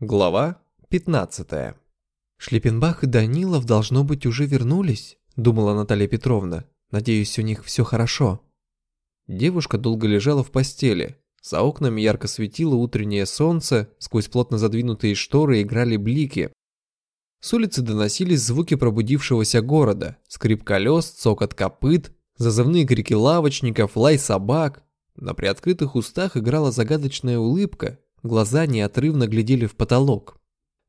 Глава 15 «Шлиппенбах и Данилов, должно быть, уже вернулись», — думала Наталья Петровна. «Надеюсь, у них все хорошо». Девушка долго лежала в постели. За окнами ярко светило утреннее солнце, сквозь плотно задвинутые шторы играли блики. С улицы доносились звуки пробудившегося города, скрип колес, цокот копыт, зазывные крики лавочников, лай собак. На приоткрытых устах играла загадочная улыбка, глаза неотрывно глядели в потолок.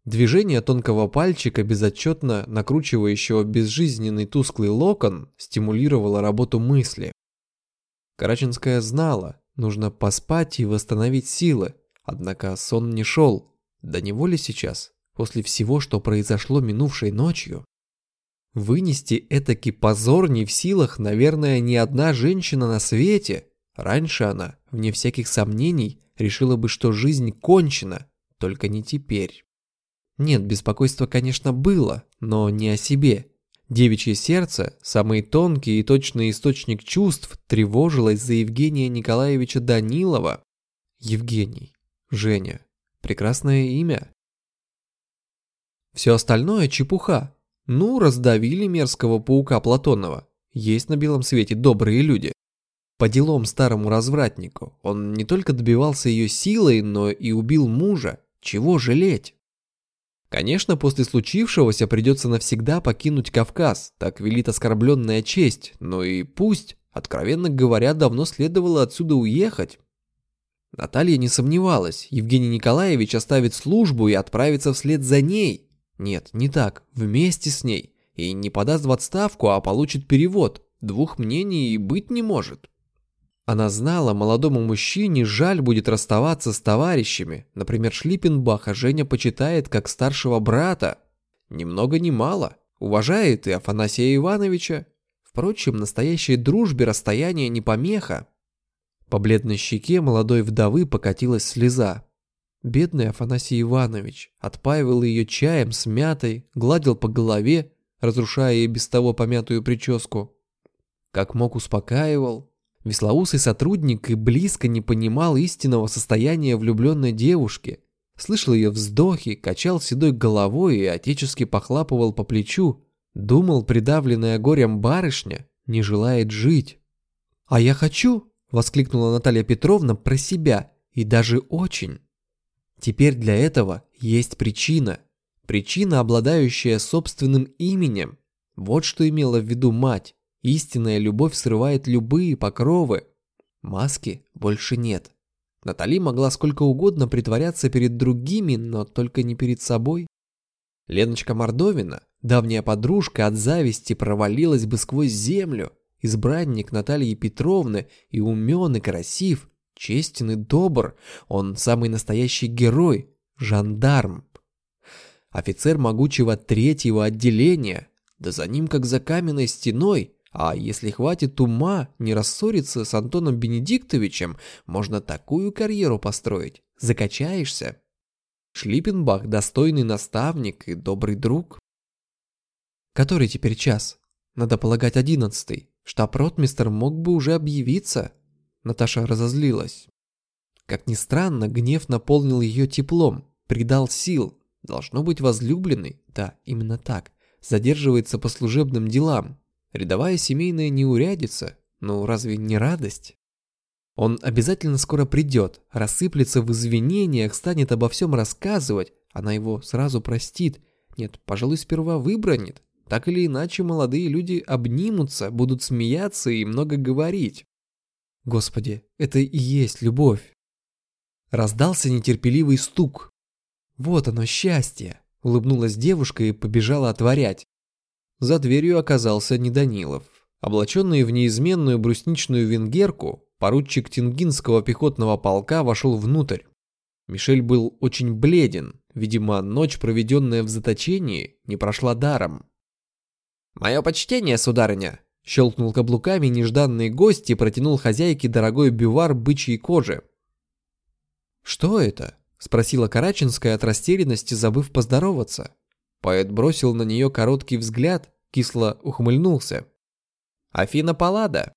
Движение тонкого пальчика, безотчетно накручивающего безжизненный тусклый локон, стимулировало работу мысли. Караченская знала, нужно поспать и восстановить силы, однако сон не шел. До него ли сейчас, после всего, что произошло минувшей ночью? Вынести этакий позор не в силах, наверное, ни одна женщина на свете. Раньше она, вне всяких сомнений, решила бы, что жизнь кончена, только не теперь. Нет, беспокойство, конечно, было, но не о себе. Девичье сердце, самый тонкий и точный источник чувств, тревожилось за Евгения Николаевича Данилова. Евгений. Женя. Прекрасное имя. Все остальное чепуха. Ну, раздавили мерзкого паука Платонова. Есть на белом свете добрые люди. По делам старому развратнику. Он не только добивался ее силой, но и убил мужа. Чего жалеть? Конечно, после случившегося придется навсегда покинуть Кавказ, так велит оскорбленная честь, но и пусть, откровенно говоря, давно следовало отсюда уехать. Наталья не сомневалась, Евгений Николаевич оставит службу и отправится вслед за ней. Нет, не так, вместе с ней. И не подаст в отставку, а получит перевод. Двух мнений и быть не может. Она знала, молодому мужчине жаль будет расставаться с товарищами. Например, Шлиппенбаха Женя почитает как старшего брата. Ни много ни мало. Уважает и Афанасия Ивановича. Впрочем, настоящей дружбе расстояние не помеха. По бледной щеке молодой вдовы покатилась слеза. Бедный Афанасий Иванович отпаивал ее чаем с мятой, гладил по голове, разрушая ей без того помятую прическу. Как мог успокаивал, Веслоусый сотрудник и близко не понимал истинного состояния влюбленной девушки. Слышал ее вздохи, качал седой головой и отечески похлапывал по плечу. Думал, придавленная горем барышня не желает жить. «А я хочу!» – воскликнула Наталья Петровна про себя, и даже очень. Теперь для этого есть причина. Причина, обладающая собственным именем. Вот что имела в виду мать. Истинная любовь срывает любые покровы. Маски больше нет. Натали могла сколько угодно притворяться перед другими, но только не перед собой. Леночка Мордовина, давняя подружка от зависти, провалилась бы сквозь землю. Избранник Натальи Петровны и умен, и красив, честен и добр. Он самый настоящий герой, жандарм. Офицер могучего третьего отделения, да за ним, как за каменной стеной, а если хватит ума не рассориться с Антоном Бенедиктовичем, можно такую карьеру построить. Закачаешься. Шлиппенбах – достойный наставник и добрый друг. Который теперь час? Надо полагать одиннадцатый. Штаб-ротмистер мог бы уже объявиться. Наташа разозлилась. Как ни странно, гнев наполнил ее теплом, придал сил. Должно быть возлюбленный, да, именно так, задерживается по служебным делам, Рядовая семейная неурядица, ну разве не радость? Он обязательно скоро придет, рассыплется в извинениях, станет обо всем рассказывать, она его сразу простит. Нет, пожалуй, сперва выбранит. Так или иначе, молодые люди обнимутся, будут смеяться и много говорить. Господи, это и есть любовь. Раздался нетерпеливый стук. Вот оно, счастье. Улыбнулась девушка и побежала отворять. За дверью оказался не Данилов. Облаченный в неизменную брусничную венгерку, поручик Тингинского пехотного полка вошел внутрь. Мишель был очень бледен, видимо, ночь, проведенная в заточении, не прошла даром. «Мое почтение, сударыня!» Щелкнул каблуками нежданный гость и протянул хозяйке дорогой бювар бычьей кожи. «Что это?» – спросила Караченская от растерянности, забыв поздороваться. Поэт бросил на нее короткий взгляд, кисло ухмыльнулся. «Афина Паллада».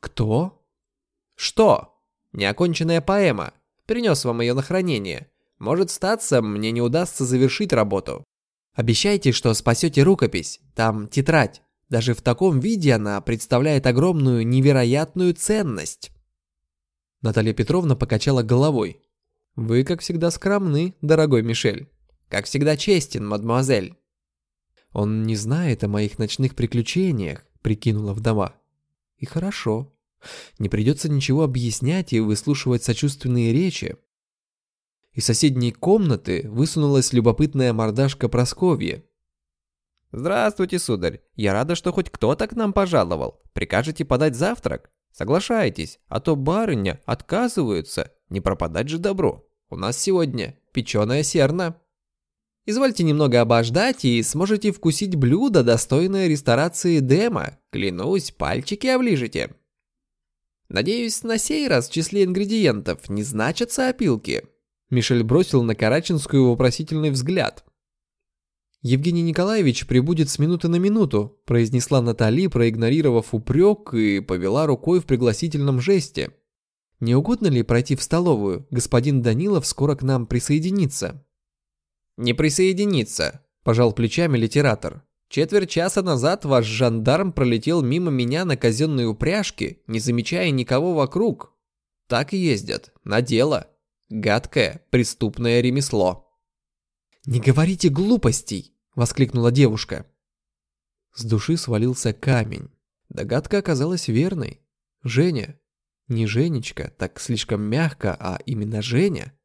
«Кто?» «Что? Неоконченная поэма. Принес вам ее на хранение. Может статься, мне не удастся завершить работу. Обещайте, что спасете рукопись. Там тетрадь. Даже в таком виде она представляет огромную невероятную ценность. Наталья Петровна покачала головой. Вы, как всегда, скромны, дорогой Мишель. Как всегда честен, мадемуазель. Он не знает о моих ночных приключениях, прикинула вдова. И хорошо. Не придется ничего объяснять и выслушивать сочувственные речи. Из соседней комнаты высунулась любопытная мордашка Просковья. «Здравствуйте, сударь. Я рада, что хоть кто-то к нам пожаловал. Прикажете подать завтрак? Соглашайтесь, а то барыня отказываются. Не пропадать же добро. У нас сегодня печеная серна». Извольте немного обождать и сможете вкусить блюдо, достойное ресторации Дема. Клянусь, пальчики оближете. Надеюсь, на сей раз в числе ингредиентов не значатся опилки. Мишель бросил на Караченскую вопросительный взгляд. «Евгений Николаевич прибудет с минуты на минуту», произнесла Натали, проигнорировав упрек и повела рукой в пригласительном жесте. «Не угодно ли пройти в столовую? Господин Данилов скоро к нам присоединится». «Не присоединиться», – пожал плечами литератор. «Четверть часа назад ваш жандарм пролетел мимо меня на казенной упряжке, не замечая никого вокруг. Так и ездят, на дело. Гадкое, преступное ремесло». «Не говорите глупостей!» – воскликнула девушка. С души свалился камень. Догадка оказалась верной. Женя, не Женечка, так слишком мягко, а именно Женя,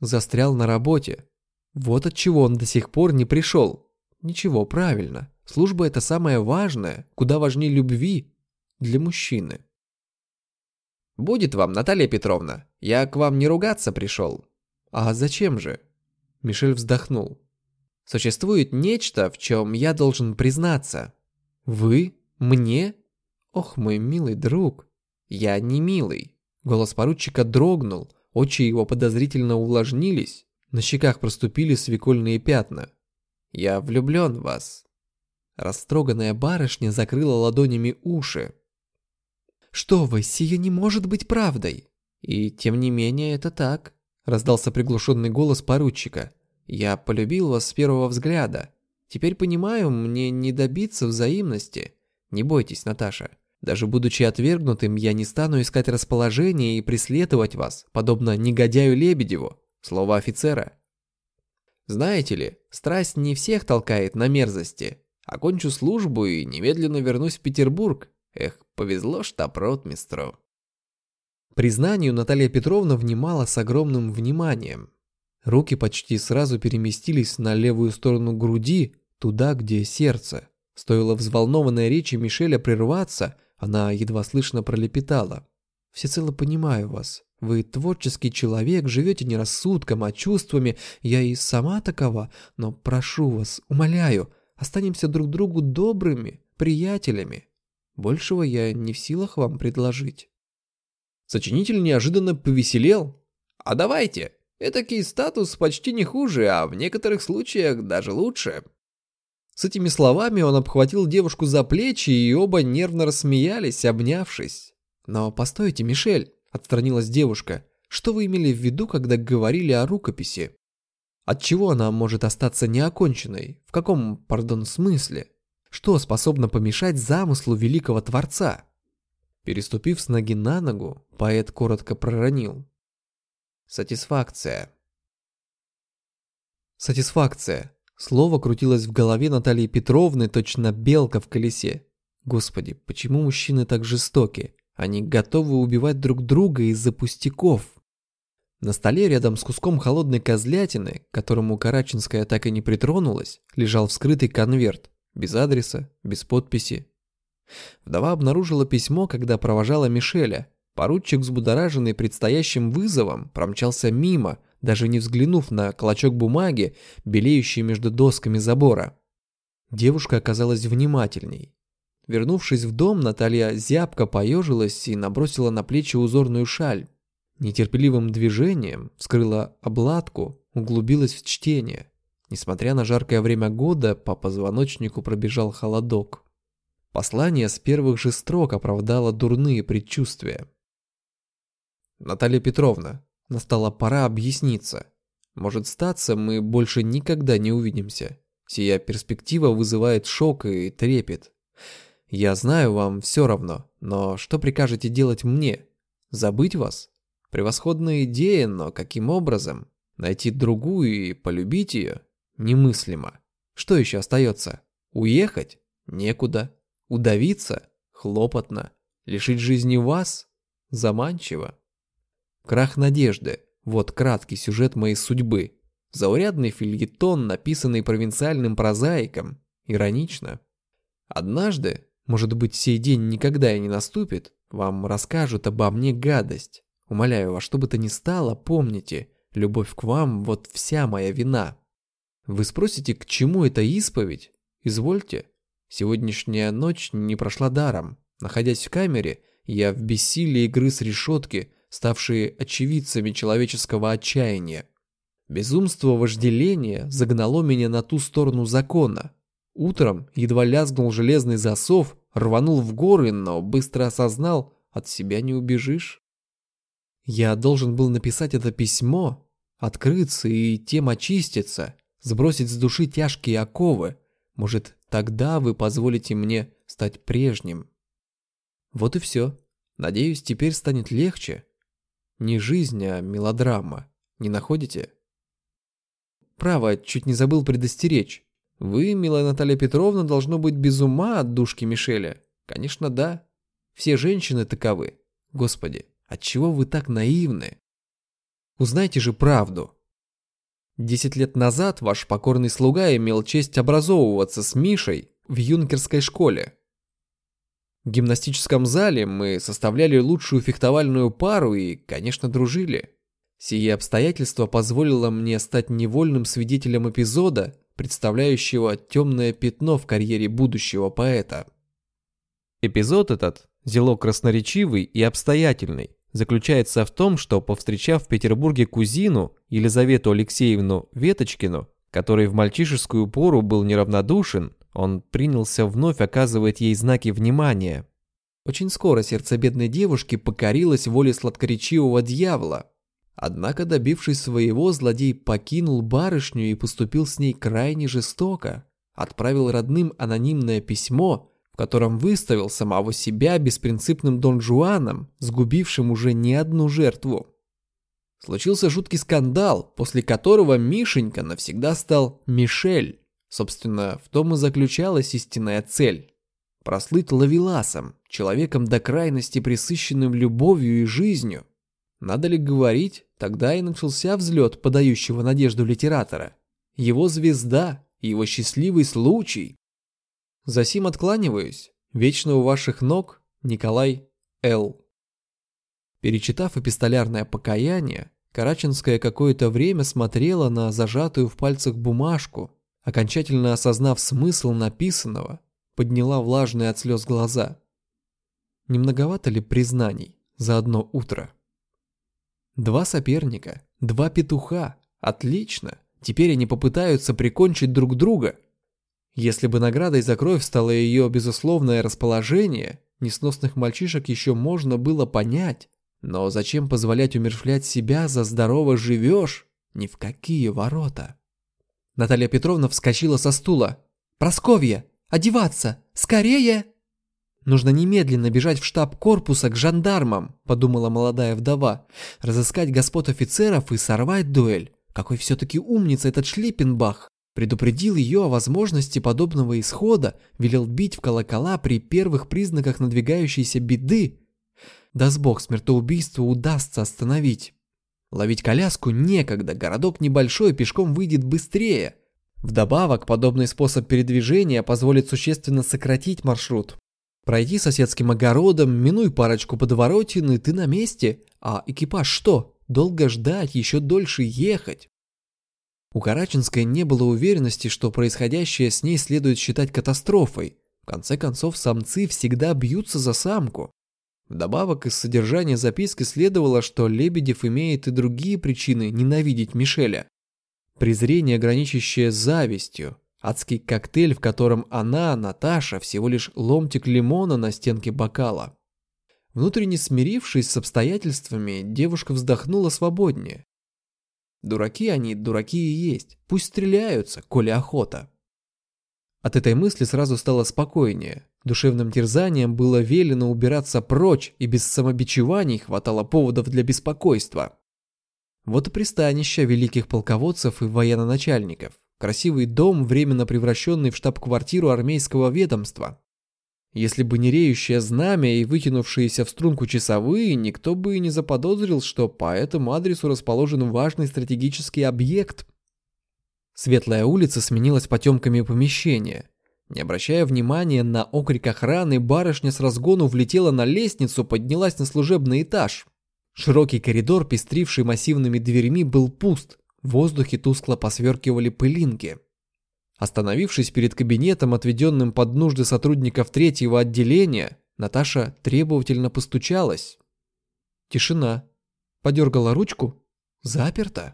застрял на работе, вот от чего он до сих пор не пришел. Ничего, правильно. Служба это самое важное, куда важнее любви для мужчины. Будет вам, Наталья Петровна. Я к вам не ругаться пришел. А зачем же? Мишель вздохнул. Существует нечто, в чем я должен признаться. Вы? Мне? Ох, мой милый друг. Я не милый. Голос поручика дрогнул, очи его подозрительно увлажнились. На щеках проступили свекольные пятна. «Я влюблен в вас». Растроганная барышня закрыла ладонями уши. «Что вы, сие не может быть правдой!» «И тем не менее это так», — раздался приглушенный голос поручика. «Я полюбил вас с первого взгляда. Теперь понимаю, мне не добиться взаимности. Не бойтесь, Наташа. Даже будучи отвергнутым, я не стану искать расположения и преследовать вас, подобно негодяю Лебедеву. Слово офицера. Знаете ли, страсть не всех толкает на мерзости. Окончу службу и немедленно вернусь в Петербург. Эх, повезло штаб-ротмистру. Признанию Наталья Петровна внимала с огромным вниманием. Руки почти сразу переместились на левую сторону груди, туда, где сердце. Стоило взволнованной речи Мишеля прерваться, она едва слышно пролепетала. «Всецело понимаю вас. Вы творческий человек, живете не рассудком, а чувствами. Я и сама такова, но прошу вас, умоляю, останемся друг другу добрыми, приятелями. Большего я не в силах вам предложить. Сочинитель неожиданно повеселел. А давайте, этакий статус почти не хуже, а в некоторых случаях даже лучше. С этими словами он обхватил девушку за плечи, и оба нервно рассмеялись, обнявшись. Но постойте, Мишель, Отстранилась девушка. Что вы имели в виду, когда говорили о рукописи? От чего она может остаться неоконченной? В каком, пардон, смысле? Что способно помешать замыслу великого Творца? Переступив с ноги на ногу, поэт коротко проронил. Сатисфакция. Сатисфакция. Слово крутилось в голове Натальи Петровны, точно белка в колесе. Господи, почему мужчины так жестоки? Они готовы убивать друг друга из-за пустяков. На столе рядом с куском холодной козлятины, к которому Караченская так и не притронулась, лежал вскрытый конверт, без адреса, без подписи. Вдова обнаружила письмо, когда провожала Мишеля. Поручик, взбудораженный предстоящим вызовом, промчался мимо, даже не взглянув на клочок бумаги, белеющий между досками забора. Девушка оказалась внимательней. Вернувшись в дом, Наталья зябко поежилась и набросила на плечи узорную шаль. Нетерпеливым движением вскрыла обладку, углубилась в чтение. Несмотря на жаркое время года, по позвоночнику пробежал холодок. Послание с первых же строк оправдало дурные предчувствия. «Наталья Петровна, настала пора объясниться. Может статься, мы больше никогда не увидимся. Сия перспектива вызывает шок и трепет. Я знаю, вам все равно, но что прикажете делать мне? Забыть вас? Превосходная идея, но каким образом? Найти другую и полюбить ее? Немыслимо. Что еще остается? Уехать? Некуда. Удавиться? Хлопотно. Лишить жизни вас? Заманчиво. Крах надежды. Вот краткий сюжет моей судьбы. Заурядный фильетон, написанный провинциальным прозаиком. Иронично. Однажды, может быть, сей день никогда и не наступит, вам расскажут обо мне гадость. Умоляю вас, что бы то ни стало, помните, любовь к вам – вот вся моя вина. Вы спросите, к чему эта исповедь? Извольте. Сегодняшняя ночь не прошла даром. Находясь в камере, я в бессилии грыз решетки, ставшие очевидцами человеческого отчаяния. Безумство вожделения загнало меня на ту сторону закона. Утром едва лязгнул железный засов, рванул в горы, но быстро осознал, от себя не убежишь. Я должен был написать это письмо, открыться и тем очиститься, сбросить с души тяжкие оковы. Может, тогда вы позволите мне стать прежним. Вот и все. Надеюсь, теперь станет легче. Не жизнь, а мелодрама. Не находите? Право, чуть не забыл предостеречь. Вы, милая Наталья Петровна, должно быть без ума от душки Мишеля. Конечно, да. Все женщины таковы. Господи, отчего вы так наивны? Узнайте же правду. Десять лет назад ваш покорный слуга имел честь образовываться с Мишей в юнкерской школе. В гимнастическом зале мы составляли лучшую фехтовальную пару и, конечно, дружили. Сие обстоятельство позволило мне стать невольным свидетелем эпизода, представляющего темное пятно в карьере будущего поэта. Эпизод этот, зело красноречивый и обстоятельный, заключается в том, что, повстречав в Петербурге кузину Елизавету Алексеевну Веточкину, который в мальчишескую пору был неравнодушен, он принялся вновь оказывать ей знаки внимания. Очень скоро сердце бедной девушки покорилось воле сладкоречивого дьявола. Однако, добившись своего, злодей покинул барышню и поступил с ней крайне жестоко. Отправил родным анонимное письмо, в котором выставил самого себя беспринципным Дон Жуаном, сгубившим уже не одну жертву. Случился жуткий скандал, после которого Мишенька навсегда стал Мишель. Собственно, в том и заключалась истинная цель. Прослыть лавеласом, человеком до крайности присыщенным любовью и жизнью. Надо ли говорить, тогда и начался взлет подающего надежду литератора. Его звезда, его счастливый случай. Засим откланиваюсь. Вечно у ваших ног Николай Л. Перечитав эпистолярное покаяние, Караченская какое-то время смотрела на зажатую в пальцах бумажку, окончательно осознав смысл написанного, подняла влажные от слез глаза. Не многовато ли признаний за одно утро? Два соперника, два петуха. Отлично. Теперь они попытаются прикончить друг друга. Если бы наградой за кровь стало ее безусловное расположение, несносных мальчишек еще можно было понять. Но зачем позволять умершвлять себя за здорово живешь? Ни в какие ворота. Наталья Петровна вскочила со стула. «Просковья! Одеваться! Скорее!» «Нужно немедленно бежать в штаб корпуса к жандармам», – подумала молодая вдова. «Разыскать господ офицеров и сорвать дуэль. Какой все-таки умница этот Шлиппенбах!» Предупредил ее о возможности подобного исхода, велел бить в колокола при первых признаках надвигающейся беды. Да с бог смертоубийство удастся остановить. Ловить коляску некогда, городок небольшой, пешком выйдет быстрее. Вдобавок, подобный способ передвижения позволит существенно сократить маршрут. Пройти соседским огородом, минуй парочку подворотен, и ты на месте. А экипаж что? Долго ждать, еще дольше ехать. У Караченской не было уверенности, что происходящее с ней следует считать катастрофой. В конце концов, самцы всегда бьются за самку. Вдобавок из содержания записки следовало, что Лебедев имеет и другие причины ненавидеть Мишеля. Презрение, граничащее с завистью, адский коктейль, в котором она, Наташа, всего лишь ломтик лимона на стенке бокала. Внутренне смирившись с обстоятельствами, девушка вздохнула свободнее. Дураки они, дураки и есть. Пусть стреляются, коли охота. От этой мысли сразу стало спокойнее. Душевным терзанием было велено убираться прочь, и без самобичеваний хватало поводов для беспокойства. Вот и пристанище великих полководцев и военачальников. Красивый дом, временно превращенный в штаб-квартиру армейского ведомства. Если бы не реющее знамя и вытянувшиеся в струнку часовые, никто бы и не заподозрил, что по этому адресу расположен важный стратегический объект. Светлая улица сменилась потемками помещения. Не обращая внимания на окрик охраны, барышня с разгону влетела на лестницу, поднялась на служебный этаж. Широкий коридор, пестривший массивными дверьми, был пуст. В воздухе тускло посверкивали пылинки. Остановившись перед кабинетом, отведенным под нужды сотрудников третьего отделения, Наташа требовательно постучалась. Тишина. Подергала ручку. Заперто.